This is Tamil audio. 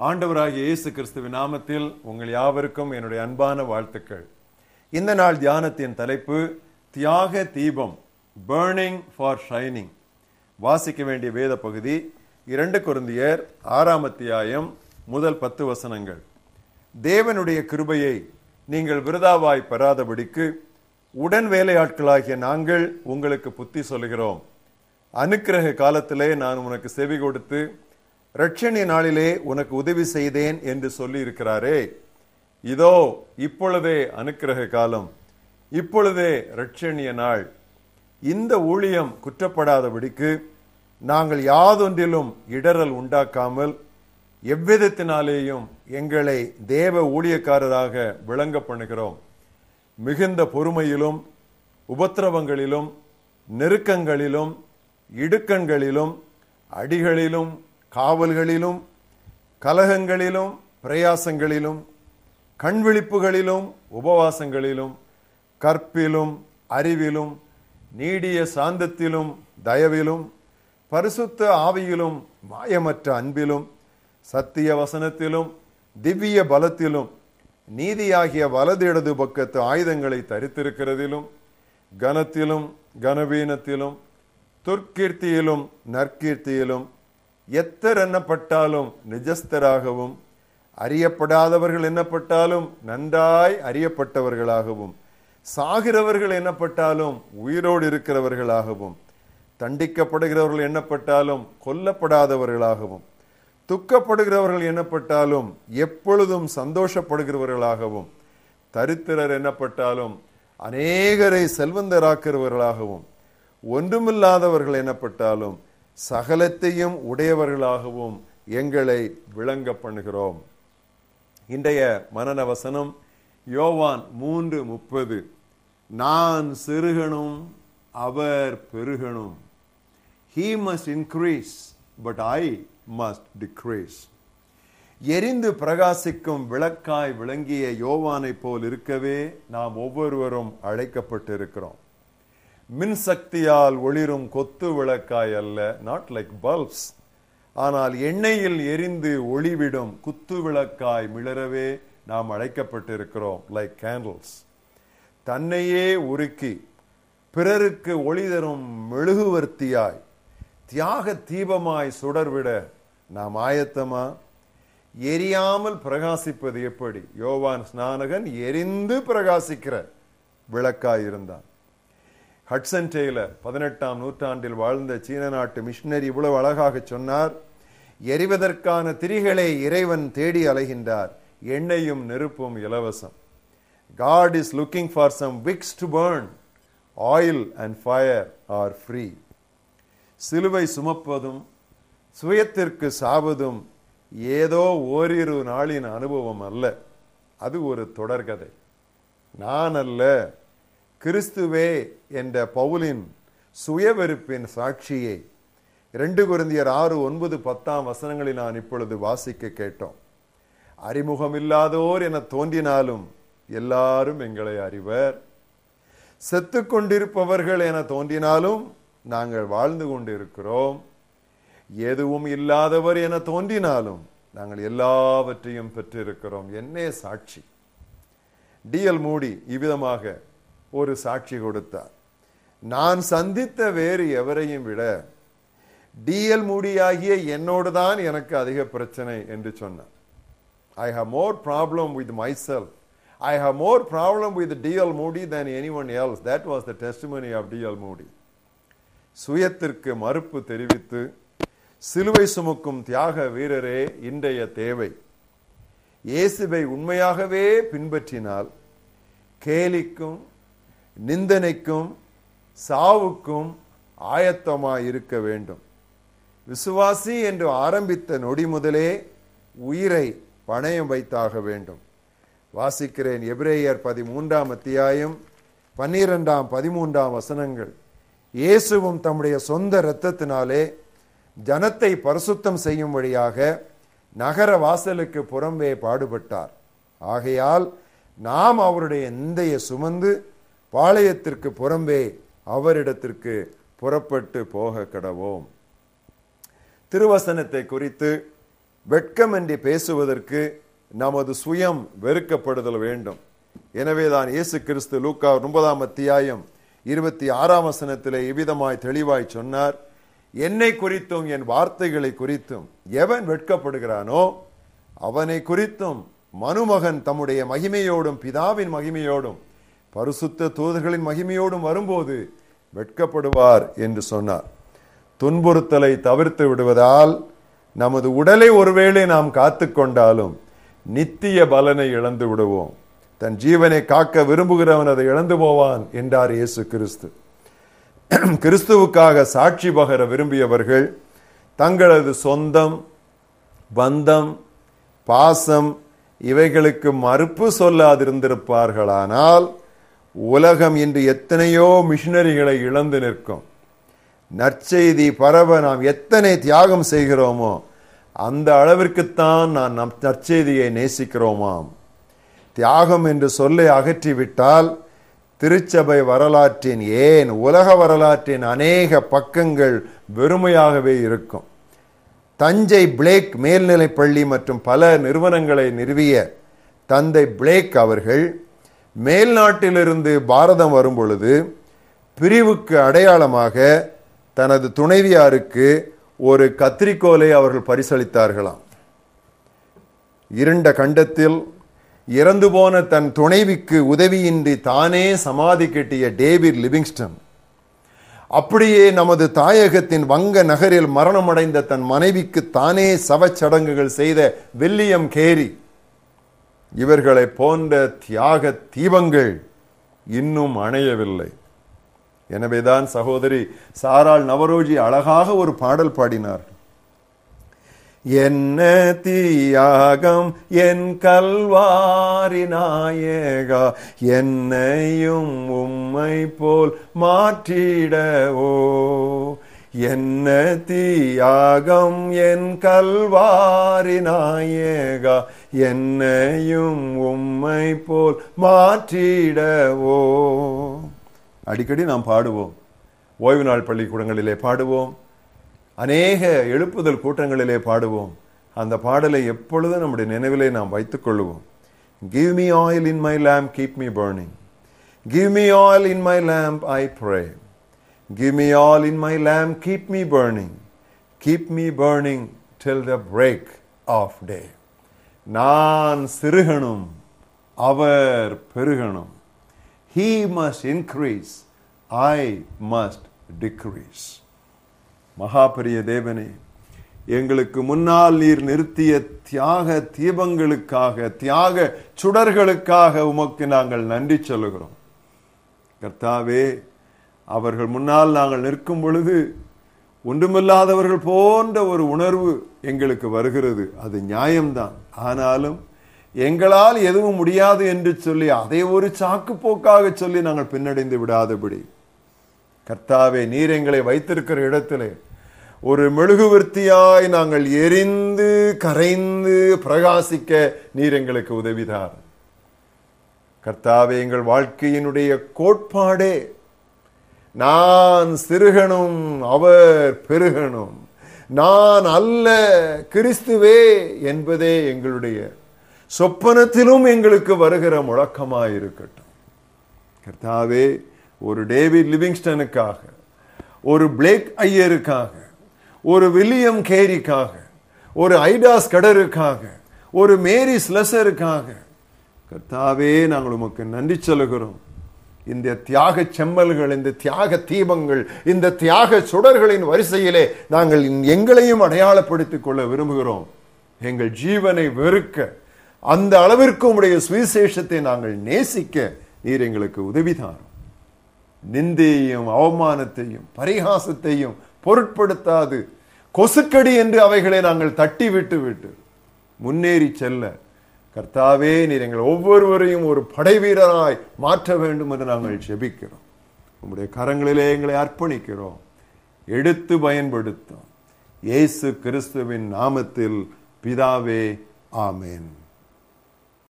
ஆண்டவராகிய இயேசு கிறிஸ்துவின் நாமத்தில் உங்கள் யாவருக்கும் என்னுடைய அன்பான வாழ்த்துக்கள். இந்த நாள் தியானத்தின் தலைப்பு தியாக தீபம் பேர்னிங் ஃபார் ஷைனிங் வாசிக்க வேண்டிய வேத பகுதி இரண்டு குருந்தியர் ஆறாம் அத்தியாயம் முதல் பத்து வசனங்கள். தேவனுடைய கிருபையை நீங்கள் விருதாவாய் பெறாதபடிக்கு உடன் வேலையாட்களாகிய நாங்கள் உங்களுக்கு புத்தி சொல்கிறோம் அனுக்கிரக காலத்திலே நான் உனக்கு செவி கொடுத்து ரட்சணி நாளிலே உனக்கு உதவி செய்தேன் என்று சொல்லி இருக்கிறாரே இதோ இப்பொழுதே அனுக்கிரக காலம். இப்பொழுதே ரட்சணிய நாள். இந்த ஊழியம் குற்றப்படாதபடிக்கு நாங்கள் யாதொன்றிலும் இடரல் உண்டாக்காமல் எவ்விதத்தினாலேயும் எங்களை தேவ ஊழியக்காரராக விளங்க பண்ணுகிறோம். மிகுந்த பொறுமையிலும் உபத்திரவங்களிலும் நெருக்கங்களிலும் இடுக்கண்களிலும் அடிகளிலும் காவல்களிலும் கலகங்களிலும் பிரயாசங்களிலும் கண்விழிப்புகளிலும் உபவாசங்களிலும் கற்பிலும் அறிவிலும் நீடிய சாந்தத்திலும் தயவிலும் பரிசுத்த ஆவியிலும் மாயமற்ற அன்பிலும் சத்திய வசனத்திலும் திவ்ய பலத்திலும் நீதியாகிய வலது இடது பக்கத்து ஆயுதங்களை தரித்திருக்கிறதிலும் கனத்திலும் கனவீனத்திலும் துர்க்கீர்த்தியிலும் நற்கீர்த்தியிலும் எத்தர் என்னப்பட்டாலும் நிஜஸ்தராகவும் அறியப்படாதவர்கள் என்னப்பட்டாலும் நன்றாய் அறியப்பட்டவர்களாகவும் சாகிறவர்கள் என்னப்பட்டாலும் உயிரோடு இருக்கிறவர்களாகவும் தண்டிக்கப்படுகிறவர்கள் என்னப்பட்டாலும் கொல்லப்படாதவர்களாகவும் துக்கப்படுகிறவர்கள் என்னப்பட்டாலும் எப்பொழுதும் சந்தோஷப்படுகிறவர்களாகவும் தரித்திரர் என்னப்பட்டாலும் அநேகரை செல்வந்தராக்கிறவர்களாகவும் ஒன்றுமில்லாதவர்கள் என்னப்பட்டாலும் சகலத்தையும் உடையவர்களாகவும் எங்களை விளங்க பண்ணுகிறோம் இன்றைய மனன வசனம் யோவான் மூன்று முப்பது. நான் சிறுகனும் அவர் பெருகணும் he must increase but I must decrease எரிந்து பிரகாசிக்கும் விளக்காய் விளங்கிய யோவானை போல் இருக்கவே நாம் ஒவ்வொருவரும் அழைக்கப்பட்டிருக்கிறோம். மின்சக்தியால் ஒளிரும் கொத்து விளக்காய் அல்ல நாட் லைக் பல்ப்ஸ் ஆனால் எண்ணெயில் எரிந்து ஒளிவிடும் குத்து விளக்காய் மிளரவே நாம் அழைக்கப்பட்டிருக்கிறோம் லைக் கேண்டில்ஸ் தன்னையே உருக்கி பிறருக்கு ஒளி தரும் மெழுகுவர்த்தியாய் தியாக தீபமாய் சுடர்விட நாம் ஆயத்தமா? எரியாமல் பிரகாசிப்பது எப்படி? யோவான் ஸ்நானகன் எரிந்து பிரகாசிக்கிற விளக்காய் இருந்தான். ஹட்சன் டெய்லர் பதினெட்டாம் நூற்றாண்டில் வாழ்ந்த சீன நாட்டு மிஷினரி இவ்வளவு அழகாக சொன்னார். எரிவதற்கான திரிகளை இறைவன் தேடி அலைகின்றார். எண்ணெயும் நெருப்பும் இலவசம். God is looking for some wicks to burn oil and fire are free சிலுவை சுமப்பதும் சுயத்திற்கு சாவதும் ஏதோ ஓரிரு நாளின் அனுபவம் அல்ல. அது ஒரு தொடர்கதை. நான் அல்ல. கிறிஸ்துவே என்ற பவுலின் சுயவெறுப்பின் சாட்சியை ரெண்டு குருந்தியர் ஆறு ஒன்பது பத்தாம் வசனங்களில் நான் இப்பொழுது வாசிக்க கேட்டோம். அறிமுகம் இல்லாதோர் என தோன்றினாலும் எல்லாரும் எங்களை அறிவர். செத்து கொண்டிருப்பவர்கள் என தோன்றினாலும் நாங்கள் வாழ்ந்து கொண்டிருக்கிறோம். எதுவும் இல்லாதவர் என தோன்றினாலும் நாங்கள் எல்லாவற்றையும் பெற்றிருக்கிறோம். என்னே சாட்சி. டிஎல் மூடி இவ்விதமாக ஒரு சாட்சி கொடுத்தார். நான் சந்தித்த வேறு எவரையும் விட டிஎல் மூடியாகிய என்னோடு தான் எனக்கு அதிக பிரச்சனை என்று சொன்னார். I have more problem with myself I have more problem with D L Moody than anyone else that was the testimony of D L Moody. சுயத்திற்கு மறுப்பு தெரிவித்து சிலுவை சுமக்கும் தியாக வீரரே இன்றைய தேவை. இயேசுவை உண்மையாகவே பின்பற்றினால் கேலிக்கும் நிந்தனைக்கும் சாவுக்கும் ஆயத்தமாய் இருக்க வேண்டும். விசுவாசி என்று ஆரம்பித்த நொடி முதலே உயிரை பணயம் வைத்தாக வேண்டும். வாசிக்கிறேன் எபிரேயர் பதிமூன்றாம் அத்தியாயம் பன்னிரெண்டாம் பதிமூன்றாம் வசனங்கள். இயேசுவும் தம்முடைய சொந்த இரத்தத்தினாலே ஜனத்தை பரிசுத்தம் செய்யும் வழியாக நகர வாசலுக்கு புறம்பே பாடுபட்டார். ஆகையால் நாம் அவருடைய நிந்தையை சுமந்து பாளையத்திற்கு புறம்பே அவரிடத்திற்கு புறப்பட்டு போக கடவோம். திருவசனத்தை குறித்து வெட்கம் பேசுவதற்கு நமது சுயம் வெறுக்கப்படுதல் வேண்டும். எனவேதான் இயேசு கிறிஸ்து லூக்கா ஒன்பதாம் அத்தியாயம் இருபத்தி ஆறாம் வசனத்திலே இவ்விதமாய் தெளிவாய் சொன்னார். என்னை குறித்தும் என் வார்த்தைகளை குறித்தும் எவன் வெட்கப்படுகிறானோ அவனை குறித்தும் மனுமகன் தம்முடைய மகிமையோடும் பிதாவின் மகிமையோடும் பரிசுத்த தூதர்களின் மகிமையோடும் வரும்போது வெட்கப்படுவார் என்று சொன்னார். துன்புறுத்தலை தவிர்த்து விடுவதால் நமது உடலை ஒருவேளை நாம் காத்து கொண்டாலும் நித்திய பலனை இழந்து விடுவோம். தன் ஜீவனை காக்க விரும்புகிறவன் அதை இழந்து போவான் என்றார் இயேசு கிறிஸ்து. கிறிஸ்துவுக்காக சாட்சி பகர விரும்பியவர்கள் தங்களது சொந்தம் பந்தம் பாசம் இவைகளுக்கு மறுப்பு சொல்லாதிருந்திருப்பார்களானால் உலகம் இன்று எத்தனையோ மிஷினரிகளை இழந்து நிற்கும். நற்செய்தி பரவ நாம் எத்தனை தியாகம் செய்கிறோமோ அந்த அளவிற்குத்தான் நான் நம் நற்செய்தியை நேசிக்கிறோமாம். தியாகம் என்று சொல்லை அகற்றிவிட்டால் திருச்சபை வரலாற்றின் ஏன் உலக வரலாற்றின் அநேக பக்கங்கள் வெறுமையாகவே இருக்கும். தஞ்சை பிளேக் மேல்நிலைப்பள்ளி மற்றும் பல நிறுவனங்களை நிறுவிய தந்தை பிளேக் அவர்கள் மேல்நாட்டிலிருந்து பாரதம் வரும் பொழுது பிரிவுக்கு அடையாளமாக தனது துணைவியாருக்கு ஒரு கத்திரிக்கோலை அவர்கள் பரிசளித்தார்களாம். இருண்ட கண்டத்தில் இறந்து போன தன் துணைவிக்கு உதவியின்றி தானே சமாதி கட்டிய டேவிட் லிவிங்ஸ்டன் அப்படியே நமது தாயகத்தின் வங்க நகரில் மரணமடைந்த தன் மனைவிக்கு தானே சவச்சடங்குகள் செய்த வில்லியம் கேரி இவர்களை போன்ற தியாக தீபங்கள் இன்னும் அணையவில்லை. எனவேதான் சகோதரி சாரால் நவரோஜி அழகாக ஒரு பாடல் பாடினார். என்ன தியாகம் என் கல்வாரி நாயகா என்னையும் உம்மை போல் மாற்றிடவோ? என்ன தீயாகம் என் கல்வாரி நாயகா என்னையும் உம்மை போல் மாற்றிடவோ? அடிக்கடி நாம் பாடுவோம். ஓய்வு நாள் பள்ளிக்கூடங்களிலே பாடுவோம். அநேக எழுப்புதல் கூட்டங்களிலே பாடுவோம். அந்த பாடலை எப்பொழுதும் நம்முடைய நினைவிலே நாம் வைத்துக் கொள்ளுவோம். Give me oil in my lamp keep me burning give me oil in my lamp I pray Give me oil in my lamp keep me burning, keep me burning till the break of day நான் சிறுகணும் அவர் பெருகணும் he must increase i must decrease. மகாபரிய தேவனே எங்களுக்கு முன்னால் நீர் நிறுத்திய தியாக தீபங்களுக்காக தியாக சுடர்களுக்காக உமக்கு நாங்கள் நன்றி சொல்லுகிறோம். கர்த்தாவே அவர்கள் முன்னால் நாங்கள் நிற்கும் பொழுது ஒன்றுமில்லாதவர்கள் போன்ற ஒரு உணர்வு எங்களுக்கு வருகிறது. அது நியாயம்தான். ஆனாலும் எங்களால் எதுவும் முடியாது என்று சொல்லி அதை ஒரு சாக்கு போக்காக சொல்லி நாங்கள் பின்னடைந்து விடாதபடி கர்த்தாவே நீர் எங்களை வைத்திருக்கிற இடத்திலே ஒரு மெழுகுவர்த்தியாய் நாங்கள் எரிந்து கரைந்து பிரகாசிக்க நீர் எங்களுக்கு உதவிதார். கர்த்தாவே எங்கள் வாழ்க்கையினுடைய கோட்பாடே நான் சிறுகனும் அவர் பெருகனும். நான் அல்ல கிறிஸ்துவே என்பதே எங்களுடைய சொப்பனத்திலும் எங்களுக்கு வருகிற முழக்கமாயிருக்கட்டும். கர்த்தாவே ஒரு டேவிட் லிவிங்ஸ்டனுக்காக ஒரு பிளேக் ஐயருக்காக ஒரு வில்லியம் கேரிக்காக ஒரு ஐடாஸ் கடருக்காக ஒரு மேரி ஸ்லெசருக்காக கர்த்தாவே நாங்கள் உமக்கு நன்றி சொல்கிறோம் இந்த தியாக செம்மல்கள் இந்த தியாக தீபங்கள் இந்த தியாக சுடர்களின் வரிசையிலே நாங்கள் எங்களையும் அடையாளப்படுத்திக் கொள்ள விரும்புகிறோம். எங்கள் ஜீவனை வெறுக்க அந்த அளவிற்கு உடைய சுவிசேஷத்தை நாங்கள் நேசிக்க நீர் எங்களுக்கு உதவிதாரும் நிந்தையையும் அவமானத்தையும் பரிகாசத்தையும் பொருட்படுத்தாது. கொசுக்கடி என்று அவைகளை நாங்கள் தட்டி விட்டு விட்டு முன்னேறி செல்ல கர்த்தாவே நீர் எங்கள் ஒவ்வொருவரையும் ஒரு படை வீரராய் மாற்ற வேண்டும் என்று நாங்கள் ஜெபிக்கிறோம். உங்களுடைய கரங்களிலே எங்களை அர்ப்பணிக்கிறோம். எடுத்து பயன்படுத்தும். இயேசு கிறிஸ்துவின் நாமத்தில் பிதாவே ஆமேன்.